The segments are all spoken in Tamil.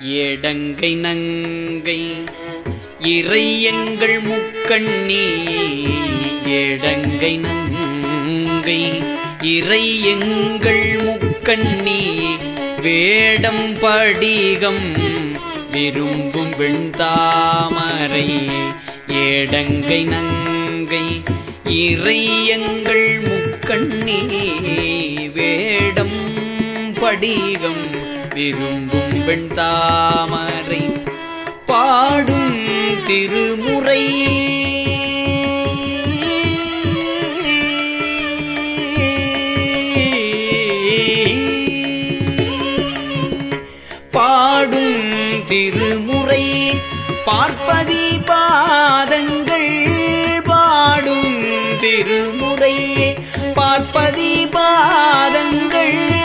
ஏடங்கை நங்கை இறையங்கள் முக்கண்ணி ஏடங்கை நங்கை இறையங்கள் முக்கண்ணி வேடம் படிகம் விரும்பும் வெண்தாமரை ஏடங்கை நங்கை இறையங்கள் முக்கண்ணி வேடம் படிகம் விரும்பும் பெண் தாமரை பாடும் திருமுறை. பாடும் திருமுறை பார்ப்பதி பாதங்கள் பாடும் திருமுறை பார்ப்பதி பாதங்கள்.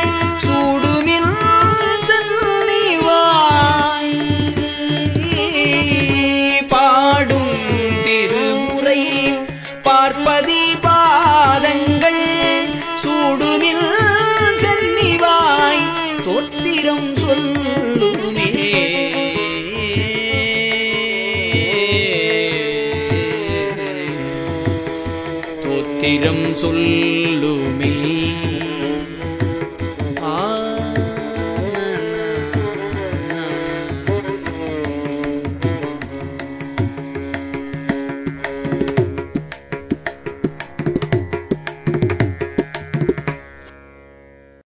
கற்பதி பாதங்கள் சூடுமில் சென்னிவாய் தோத்திரம் சொல்லுமே. தோத்திரம் சொல்லுமே.